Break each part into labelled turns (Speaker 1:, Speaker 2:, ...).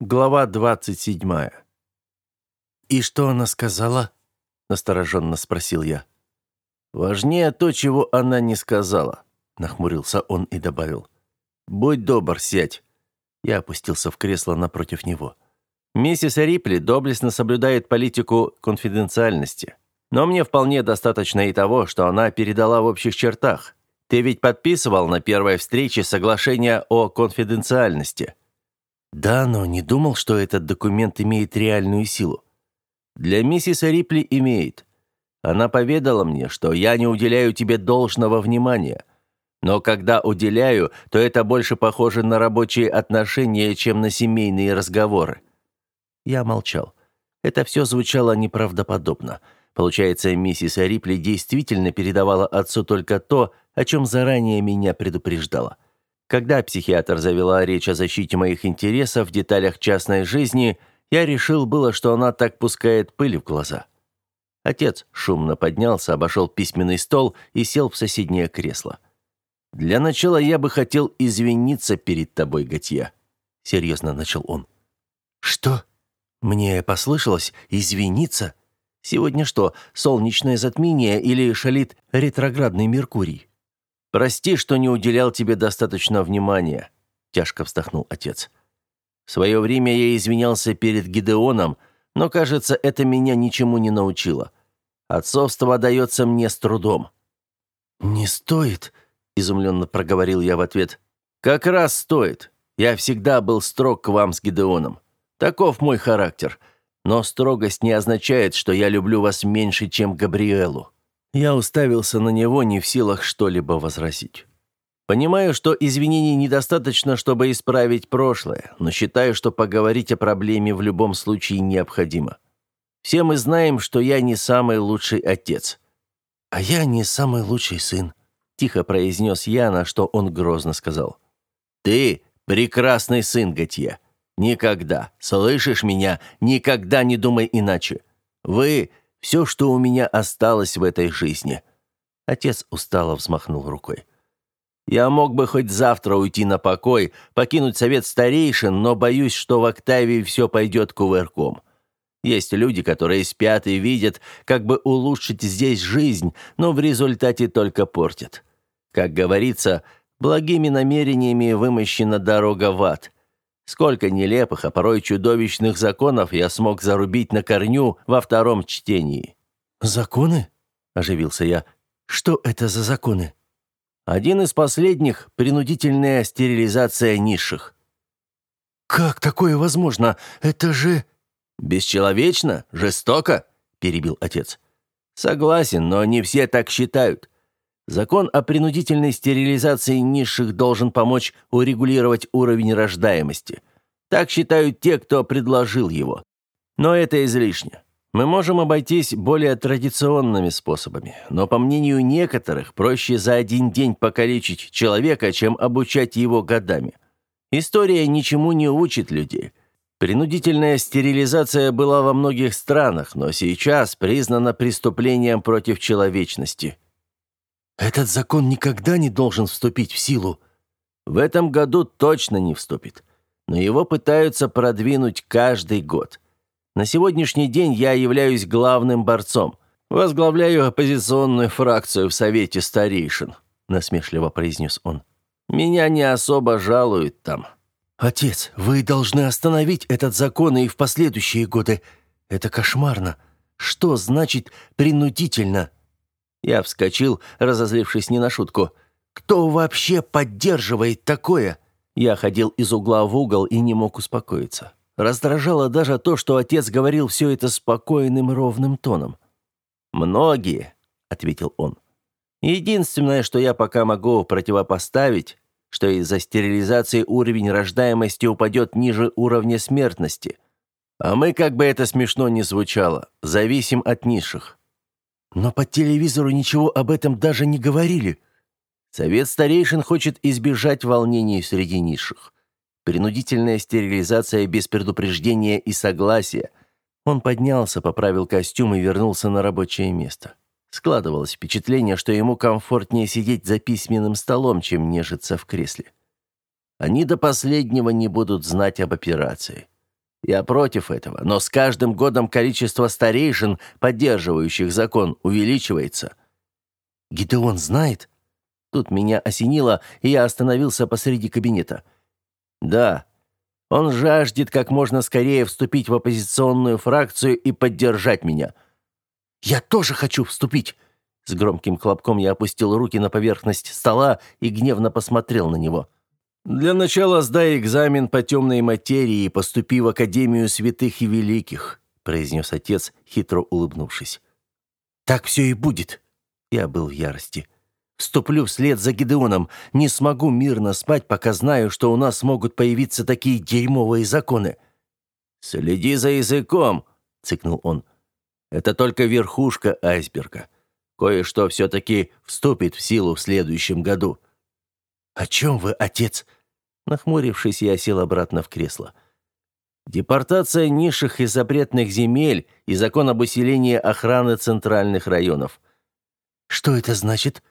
Speaker 1: Глава 27. «И что она сказала?» – настороженно спросил я. «Важнее то, чего она не сказала», – нахмурился он и добавил. «Будь добр, сядь». Я опустился в кресло напротив него. Миссис Рипли доблестно соблюдает политику конфиденциальности. Но мне вполне достаточно и того, что она передала в общих чертах. Ты ведь подписывал на первой встрече соглашение о конфиденциальности. Да, но не думал, что этот документ имеет реальную силу. Для миссис Рипли имеет. Она поведала мне, что я не уделяю тебе должного внимания. Но когда уделяю, то это больше похоже на рабочие отношения, чем на семейные разговоры. Я молчал. Это все звучало неправдоподобно. Получается, миссис Рипли действительно передавала отцу только то, о чем заранее меня предупреждала. Когда психиатр завела речь о защите моих интересов в деталях частной жизни, я решил было, что она так пускает пыль в глаза. Отец шумно поднялся, обошел письменный стол и сел в соседнее кресло. «Для начала я бы хотел извиниться перед тобой, Готье», — серьезно начал он. «Что? Мне послышалось извиниться? Сегодня что, солнечное затмение или шалит ретроградный Меркурий?» «Прости, что не уделял тебе достаточно внимания», — тяжко вздохнул отец. «В свое время я извинялся перед Гидеоном, но, кажется, это меня ничему не научило. Отцовство дается мне с трудом». «Не стоит», — изумленно проговорил я в ответ. «Как раз стоит. Я всегда был строг к вам с Гидеоном. Таков мой характер. Но строгость не означает, что я люблю вас меньше, чем Габриэлу». Я уставился на него, не в силах что-либо возразить. Понимаю, что извинений недостаточно, чтобы исправить прошлое, но считаю, что поговорить о проблеме в любом случае необходимо. Все мы знаем, что я не самый лучший отец. А я не самый лучший сын, тихо произнес я, на что он грозно сказал. Ты прекрасный сын, Готье. Никогда, слышишь меня, никогда не думай иначе. Вы все, что у меня осталось в этой жизни». Отец устало взмахнул рукой. «Я мог бы хоть завтра уйти на покой, покинуть совет старейшин, но боюсь, что в Октавии все пойдет кувырком. Есть люди, которые спят и видят, как бы улучшить здесь жизнь, но в результате только портят. Как говорится, благими намерениями вымощена дорога в ад. Сколько нелепых, а порой чудовищных законов я смог зарубить на корню во втором чтении. «Законы?» – оживился я. «Что это за законы?» Один из последних – принудительная стерилизация низших. «Как такое возможно? Это же...» «Бесчеловечно? Жестоко?» – перебил отец. «Согласен, но не все так считают. Закон о принудительной стерилизации низших должен помочь урегулировать уровень рождаемости. Так считают те, кто предложил его. Но это излишне. Мы можем обойтись более традиционными способами, но, по мнению некоторых, проще за один день покалечить человека, чем обучать его годами. История ничему не учит людей. Принудительная стерилизация была во многих странах, но сейчас признана преступлением против человечности – этот закон никогда не должен вступить в силу. В этом году точно не вступит. Но его пытаются продвинуть каждый год. На сегодняшний день я являюсь главным борцом. Возглавляю оппозиционную фракцию в Совете старейшин», — насмешливо произнес он. «Меня не особо жалуют там». «Отец, вы должны остановить этот закон и в последующие годы. Это кошмарно. Что значит «принудительно»?» Я вскочил, разозлившись не на шутку. «Кто вообще поддерживает такое?» Я ходил из угла в угол и не мог успокоиться. Раздражало даже то, что отец говорил все это спокойным ровным тоном. «Многие», — ответил он. «Единственное, что я пока могу противопоставить, что из-за стерилизации уровень рождаемости упадет ниже уровня смертности. А мы, как бы это смешно ни звучало, зависим от низших. Но по телевизору ничего об этом даже не говорили. Совет старейшин хочет избежать волнений среди низших. Принудительная стерилизация без предупреждения и согласия. Он поднялся, поправил костюм и вернулся на рабочее место. Складывалось впечатление, что ему комфортнее сидеть за письменным столом, чем нежиться в кресле. Они до последнего не будут знать об операции. Я против этого, но с каждым годом количество старейшин, поддерживающих закон, увеличивается.
Speaker 2: Гидеон знает? Тут меня осенило, и я остановился посреди кабинета.
Speaker 1: Да, он жаждет как можно скорее вступить в оппозиционную фракцию и поддержать меня.
Speaker 2: Я тоже хочу вступить. С громким хлопком я опустил руки на поверхность стола и гневно посмотрел на него.
Speaker 1: Для начала сдай экзамен по темной материи и поступи в Академию святых и великих, произнес отец, хитро улыбнувшись.
Speaker 2: Так все и будет. Я был в ярости. Вступлю вслед за Гедеоном. Не смогу мирно спать, пока знаю, что у нас могут появиться такие дерьмовые законы.
Speaker 1: Следи за языком, цыкнул он. Это только верхушка айсберга. Кое-что все-таки вступит в силу в следующем году.
Speaker 2: О чем вы, отец? Нахмурившись, я сел обратно в кресло.
Speaker 1: Депортация низших и запретных земель и закон об усилении охраны центральных районов.
Speaker 2: Что это значит?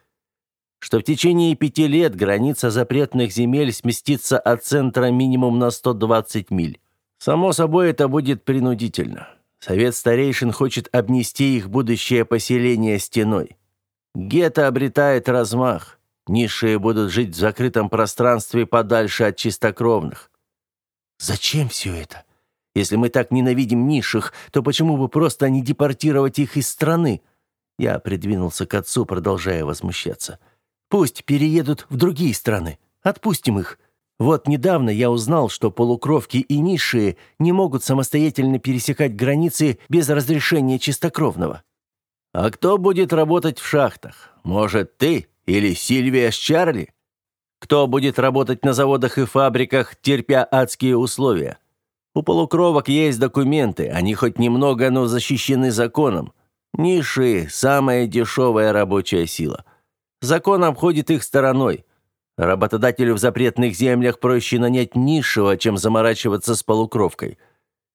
Speaker 1: что в течение пяти лет граница запретных земель сместится от центра минимум на 120 миль. Само собой, это будет принудительно. Совет старейшин хочет обнести их будущее поселение стеной. Гетто обретает размах. Низшие будут жить в закрытом пространстве подальше от чистокровных.
Speaker 2: Зачем все это? Если мы так ненавидим низших, то почему бы просто не депортировать их из страны? Я придвинулся к отцу, продолжая возмущаться. — Пусть переедут в другие страны. Отпустим их. Вот недавно я узнал, что полукровки и низшие не могут самостоятельно пересекать границы без разрешения чистокровного.
Speaker 1: А кто будет работать в шахтах? Может, ты или Сильвия с Чарли? Кто будет работать на заводах и фабриках, терпя адские условия? У полукровок есть документы, они хоть немного, но защищены законом. Низшие – самая дешевая рабочая сила – Закон обходит их стороной. Работодателю в запретных землях проще нанять низшего, чем заморачиваться с полукровкой.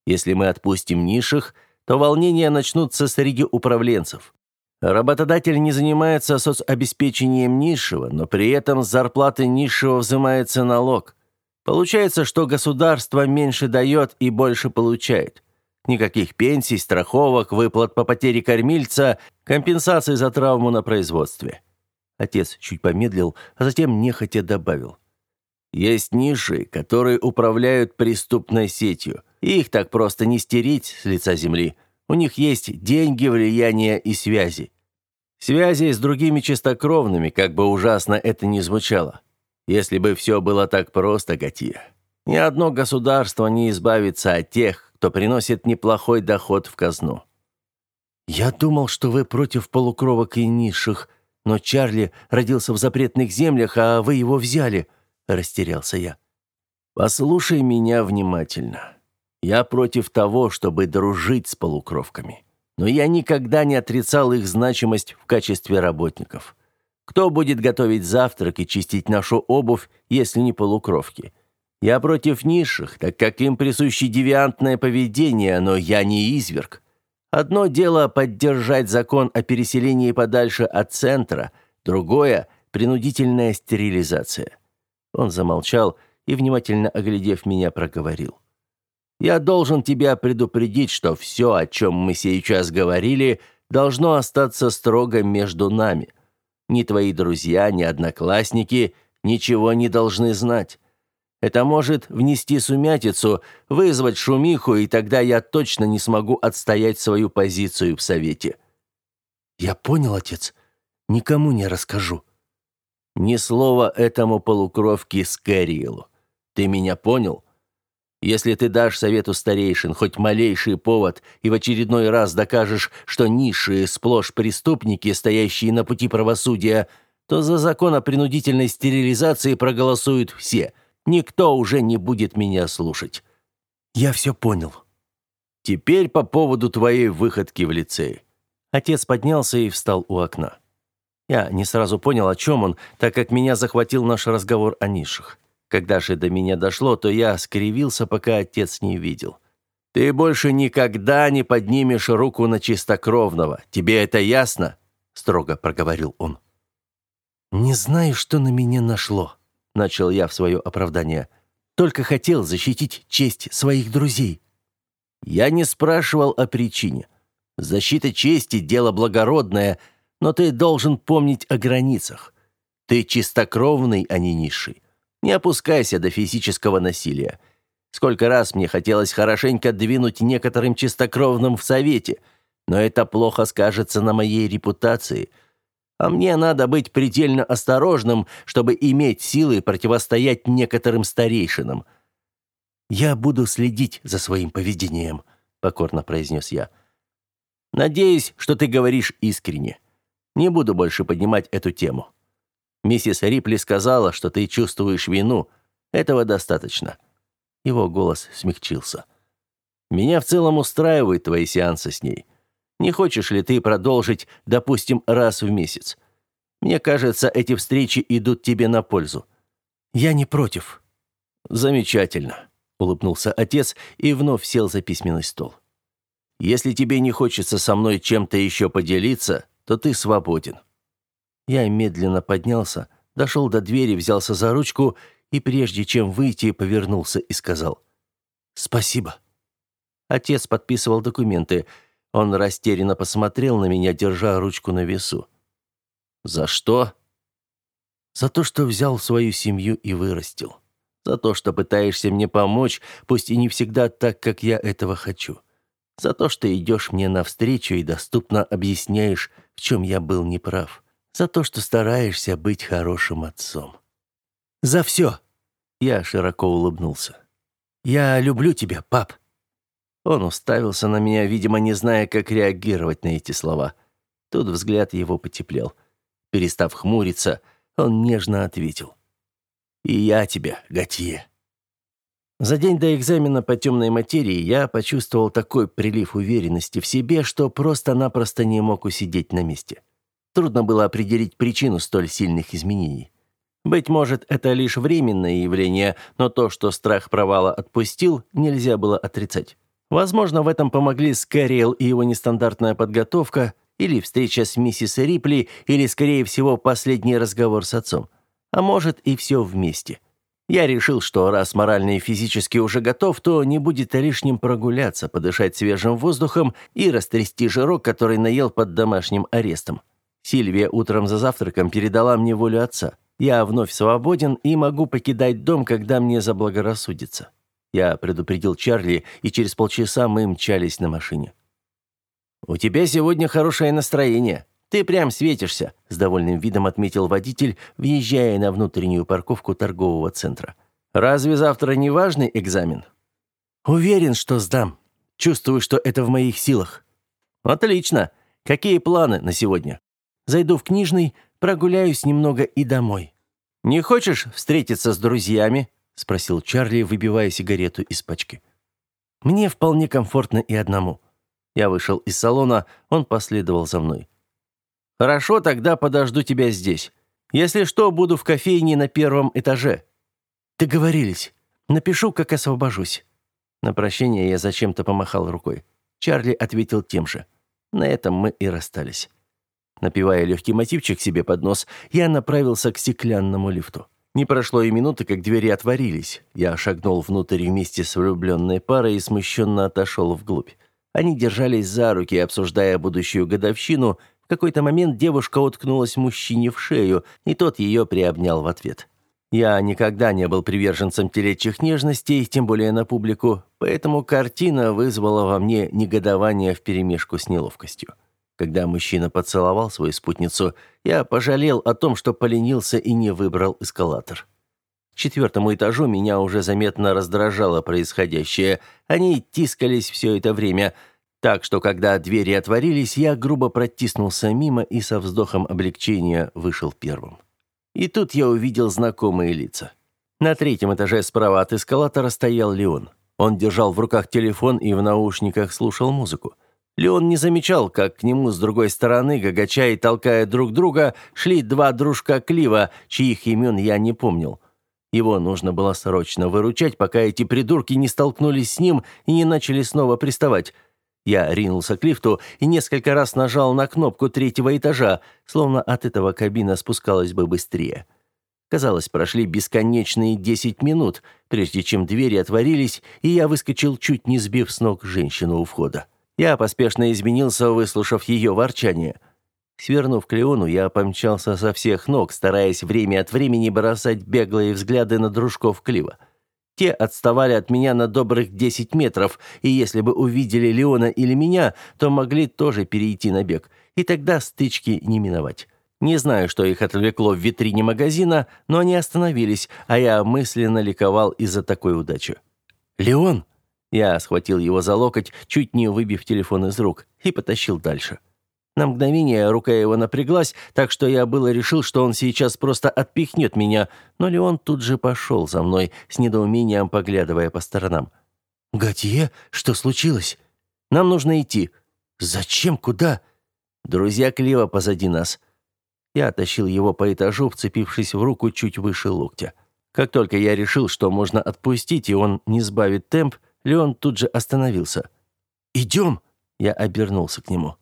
Speaker 1: Если мы отпустим низших, то волнения начнутся среди управленцев. Работодатель не занимается соцобеспечением низшего, но при этом с зарплаты низшего взимается налог. Получается, что государство меньше дает и больше получает. Никаких пенсий, страховок, выплат по потере кормильца, компенсации за травму на производстве. Отец чуть помедлил, а затем нехотя добавил. «Есть ниши, которые управляют преступной сетью. Их так просто не стереть с лица земли. У них есть деньги, влияние и связи. Связи с другими чистокровными, как бы ужасно это ни звучало. Если бы все было так просто, Гатия, ни одно государство не избавится от тех, кто приносит неплохой доход в казну».
Speaker 2: «Я думал, что вы против полукровок и низших», но Чарли родился в запретных землях, а вы его взяли», — растерялся я.
Speaker 1: «Послушай меня внимательно. Я против того, чтобы дружить с полукровками. Но я никогда не отрицал их значимость в качестве работников. Кто будет готовить завтрак и чистить нашу обувь, если не полукровки? Я против низших, так как им присуще девиантное поведение, но я не изверг. Одно дело поддержать закон о переселении подальше от центра, другое – принудительная стерилизация. Он замолчал и, внимательно оглядев меня, проговорил. «Я должен тебя предупредить, что все, о чем мы сейчас говорили, должно остаться строго между нами. Ни твои друзья, ни одноклассники ничего не должны знать. Это может внести сумятицу, вызвать шумиху, и тогда я точно не смогу отстоять свою позицию в совете.
Speaker 2: Я понял, отец. Никому не расскажу.
Speaker 1: Ни слова этому полукровке Скэриэлу. Ты меня понял? Если ты дашь совету старейшин хоть малейший повод и в очередной раз докажешь, что низшие сплошь преступники, стоящие на пути правосудия, то за закон о принудительной стерилизации проголосуют все – Никто уже не будет меня слушать.
Speaker 2: Я все понял.
Speaker 1: Теперь по поводу твоей выходки в лицее. Отец поднялся и встал у окна. Я не сразу понял, о чем он, так как меня захватил наш разговор о низших. Когда же до меня дошло, то я скривился, пока отец не видел. «Ты больше никогда не поднимешь руку на чистокровного. Тебе это ясно?» — строго проговорил он.
Speaker 2: «Не знаю, что на меня нашло», начал я в свое оправдание. Только хотел защитить честь своих друзей.
Speaker 1: Я не спрашивал о причине. Защита чести – дело благородное, но ты должен помнить о границах. Ты чистокровный, а не низший. Не опускайся до физического насилия. Сколько раз мне хотелось хорошенько двинуть некоторым чистокровным в совете, но это плохо скажется на моей репутации. А мне надо быть предельно осторожным, чтобы иметь силы противостоять некоторым старейшинам. «Я буду следить за своим поведением», — покорно произнес я. «Надеюсь, что ты говоришь искренне. Не буду больше поднимать эту тему. Миссис Рипли сказала, что ты чувствуешь вину. Этого достаточно». Его голос смягчился. «Меня в целом устраивают твои сеансы с ней. Не хочешь ли ты продолжить, допустим, раз в месяц? Мне кажется, эти встречи идут тебе на пользу».
Speaker 2: «Я не против».
Speaker 1: «Замечательно», — улыбнулся отец и вновь сел за письменный стол. «Если тебе не хочется со мной чем-то еще поделиться, то ты свободен».
Speaker 2: Я медленно поднялся, дошел до двери, взялся за ручку и, прежде чем выйти, повернулся и сказал «Спасибо». Отец подписывал документы. Он растерянно посмотрел на меня, держа ручку на весу.
Speaker 1: «За что?»
Speaker 2: «За то, что взял свою семью и вырастил. За то, что пытаешься мне помочь, пусть и не всегда так, как я этого хочу. За то, что идешь мне навстречу и доступно объясняешь, в чем я был неправ за то, что стараешься быть хорошим отцом. За все!» Я широко улыбнулся. «Я люблю тебя, пап!» Он уставился на меня, видимо, не зная, как реагировать на эти слова. Тут взгляд его потеплел. Перестав хмуриться, он нежно ответил. «И я тебя, Готье!» За день до экзамена по темной материи я почувствовал такой прилив уверенности в себе, что просто-напросто не мог усидеть на месте. Трудно было определить причину столь сильных изменений. Быть может, это лишь временное явление, но то, что страх провала отпустил, нельзя было отрицать. Возможно, в этом помогли Скэриэл и его нестандартная подготовка, или встреча с миссис Рипли, или, скорее всего, последний разговор с отцом. А может, и все вместе. Я решил, что раз морально и физически уже готов, то не будет лишним прогуляться, подышать свежим воздухом и растрясти жирок, который наел под домашним арестом. Сильвия утром за завтраком передала мне волю отца. Я вновь свободен и могу покидать дом, когда мне заблагорассудится. Я предупредил Чарли, и через полчаса мы мчались на машине. «У тебя сегодня хорошее настроение. Ты прям светишься», — с довольным видом отметил водитель, въезжая на внутреннюю парковку торгового центра. «Разве завтра не важный экзамен?» «Уверен, что сдам. Чувствую, что это в моих силах». «Отлично. Какие планы на сегодня?» Зайду в книжный, прогуляюсь немного и домой. Не хочешь встретиться с друзьями? спросил Чарли, выбивая сигарету из пачки. Мне вполне комфортно и одному. Я вышел из салона, он последовал за мной. Хорошо, тогда подожду тебя здесь. Если что, буду в кофейне на первом этаже. Договорились. Напишу, как освобожусь. На прощение я зачем-то помахал рукой. Чарли ответил тем же. На этом мы и расстались. Напевая легкий мотивчик себе под нос, я направился к стеклянному лифту. Не прошло и минуты, как двери отворились. Я шагнул внутрь вместе с влюбленной парой и смущенно отошел вглубь. Они держались за руки, обсуждая будущую годовщину. В какой-то момент девушка уткнулась мужчине в шею, и тот ее приобнял в ответ. Я никогда не был приверженцем телечьих нежностей, тем более на публику, поэтому картина вызвала во мне негодование вперемешку с неловкостью. Когда мужчина поцеловал свою спутницу, я пожалел о том, что поленился и не выбрал эскалатор. К четвертому этажу меня уже заметно раздражало происходящее. Они тискались все это время, так что, когда двери отворились, я грубо протиснулся мимо и со вздохом облегчения вышел первым. И тут я увидел знакомые лица. На третьем этаже справа от эскалатора стоял Леон. Он держал в руках телефон и в наушниках слушал музыку. Леон не замечал, как к нему с другой стороны, гагача и толкая друг друга, шли два дружка Клива, чьих имен я не помнил. Его нужно было срочно выручать, пока эти придурки не столкнулись с ним и не начали снова приставать. Я ринулся к лифту и несколько раз нажал на кнопку третьего этажа, словно от этого кабина спускалась бы быстрее. Казалось, прошли бесконечные десять минут, прежде чем двери отворились, и я выскочил, чуть не сбив с ног женщину у входа. Я поспешно изменился, выслушав ее ворчание. Свернув к Леону, я помчался со всех ног, стараясь время от времени бросать беглые взгляды на дружков Клива. Те отставали от меня на добрых 10 метров, и если бы увидели Леона или меня, то могли тоже перейти на бег, и тогда стычки не миновать. Не знаю, что их отвлекло в витрине магазина, но они остановились, а я мысленно ликовал из-за такой удачи. «Леон!» Я схватил его за локоть, чуть не выбив телефон из рук, и потащил дальше. На мгновение рука его напряглась, так что я было решил, что он сейчас просто отпихнет меня, но Леон тут же пошел за мной, с недоумением поглядывая по сторонам. «Готье, что случилось? Нам нужно идти». «Зачем? Куда?» «Друзья Клива позади нас». Я тащил его по этажу, вцепившись в руку чуть выше локтя. Как только я решил, что можно отпустить, и он не сбавит темп, Леон тут же остановился. «Идем!» Я обернулся к нему.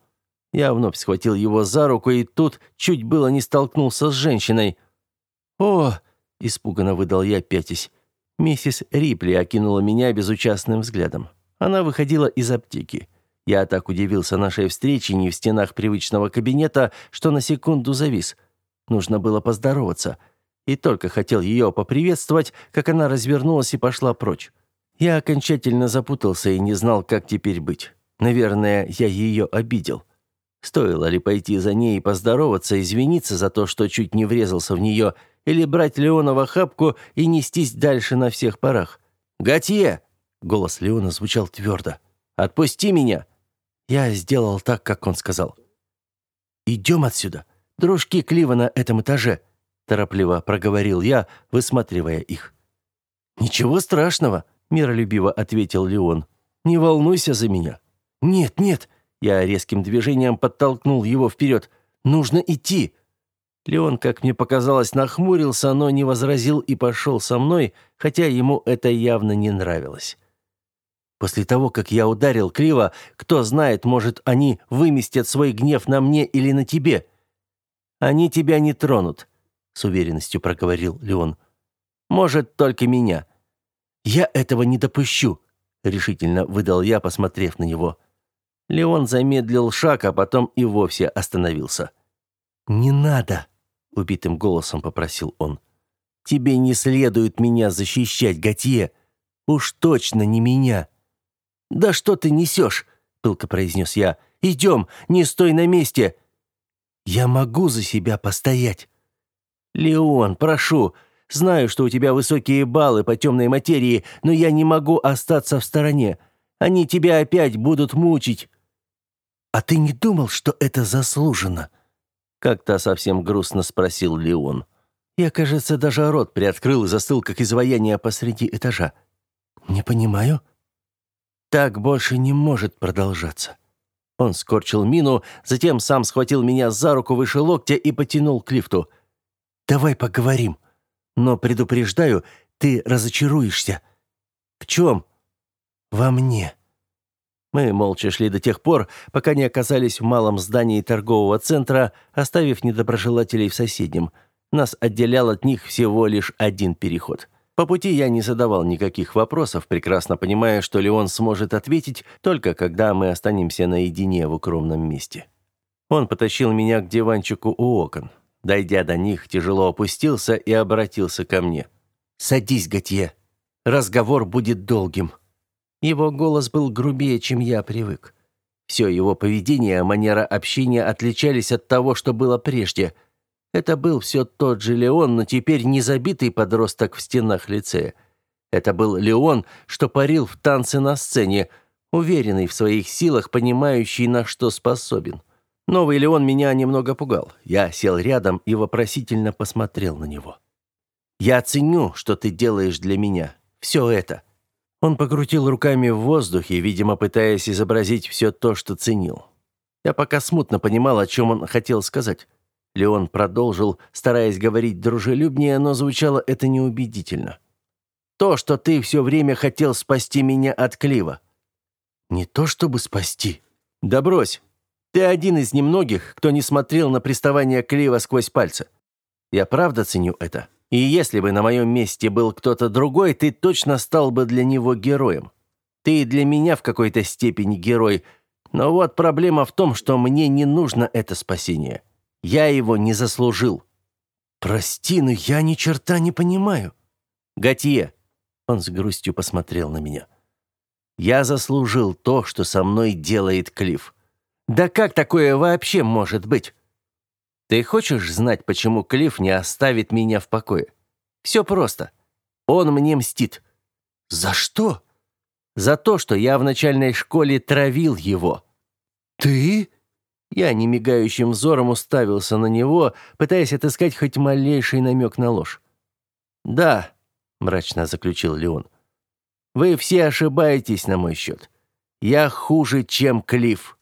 Speaker 2: Я вновь схватил его за руку и тут чуть было не столкнулся с женщиной. «О!» – испуганно выдал я, пятясь. Миссис Рипли окинула меня безучастным взглядом. Она выходила из аптеки. Я так удивился нашей встрече не в стенах привычного кабинета, что на секунду завис. Нужно было поздороваться. И только хотел ее поприветствовать, как она развернулась и пошла прочь. Я окончательно запутался и не знал, как теперь быть. Наверное, я ее обидел. Стоило ли пойти за ней и поздороваться, извиниться за то, что чуть не врезался в нее, или брать Леона в охапку и нестись дальше на всех парах? «Готье!» — голос Леона звучал твердо. «Отпусти меня!» Я сделал так, как он сказал. «Идем отсюда. Дружки Клива на этом этаже», — торопливо проговорил я, высматривая их. «Ничего страшного», — миролюбиво ответил Леон. «Не волнуйся за меня». «Нет, нет», я резким движением подтолкнул его вперед. «Нужно идти!» Леон, как мне показалось, нахмурился, но не возразил и пошел со мной, хотя ему это явно не нравилось. После того, как я ударил Криво, кто знает, может, они выместят свой гнев на мне или на тебе. Они тебя не тронут, с уверенностью проговорил Леон. Может, только меня. Я этого не допущу, решительно выдал я, посмотрев на него. Леон замедлил шаг, а потом и вовсе остановился. «Не надо!» — убитым голосом попросил он. «Тебе не следует меня защищать, Готье. Уж точно не меня!» «Да что ты несешь?» — пылко произнес я. «Идем, не стой на месте!» «Я могу за себя постоять!» «Леон, прошу, знаю, что у тебя высокие баллы по темной материи, но я не могу остаться в стороне. Они тебя опять будут мучить!» «А ты не думал, что это заслуженно?» Как-то совсем грустно спросил Леон. Я, кажется, даже рот приоткрыл и застыл, как изваяние посреди этажа. «Не понимаю». «Так больше не может продолжаться». Он скорчил мину, затем сам схватил меня за руку выше локтя и потянул к лифту. «Давай поговорим. Но предупреждаю, ты разочаруешься». «В чем?» «Во мне». Мы молча шли до тех пор, пока не оказались в малом здании торгового центра, оставив недоброжелателей в соседнем. Нас отделял от них всего лишь один переход. По пути я не задавал никаких вопросов, прекрасно понимая, что Леон сможет ответить только когда мы останемся наедине в укромном месте. Он потащил меня к диванчику у окон. Дойдя до них, тяжело опустился и обратился ко мне. «Садись, Готье. Разговор будет долгим». Его голос был грубее, чем я привык. Все его поведение, манера общения отличались от того, что было прежде. Это был все тот же Леон, но теперь не забитый подросток в стенах лицея. Это был Леон, что парил в танце на сцене, уверенный в своих силах, понимающий, на что способен. Новый Леон меня немного пугал. Я сел рядом и вопросительно посмотрел на него. «Я ценю, что ты делаешь для меня. Все это. Он покрутил руками в воздухе, видимо, пытаясь изобразить все то, что ценил. Я пока смутно понимал, о чем он хотел сказать. Леон продолжил, стараясь говорить дружелюбнее, но звучало это неубедительно. «То, что ты все время хотел спасти меня от Клива». «Не то чтобы спасти». «Да брось. Ты один из немногих, кто не смотрел на приставание Клива сквозь пальцы. Я правда ценю это.
Speaker 1: И если бы на моем месте был кто-то другой, ты точно стал бы для него героем. Ты для меня в какой-то степени герой, но вот проблема в том, что мне не нужно это спасение. Я его не заслужил.
Speaker 2: Прости, но я ни черта не понимаю.
Speaker 1: Готье, он с грустью посмотрел на меня. Я заслужил то, что со мной делает Клифф. Да как такое вообще может быть? Ты хочешь знать, почему Клифф не оставит меня в покое? Все просто. Он мне мстит.
Speaker 2: За что?
Speaker 1: За то, что я в начальной школе травил его.
Speaker 2: Ты?
Speaker 1: Я немигающим взором уставился на него, пытаясь отыскать хоть малейший намек на ложь. «Да», — мрачно заключил Леон, — «вы все ошибаетесь на мой счет. Я хуже, чем Клифф».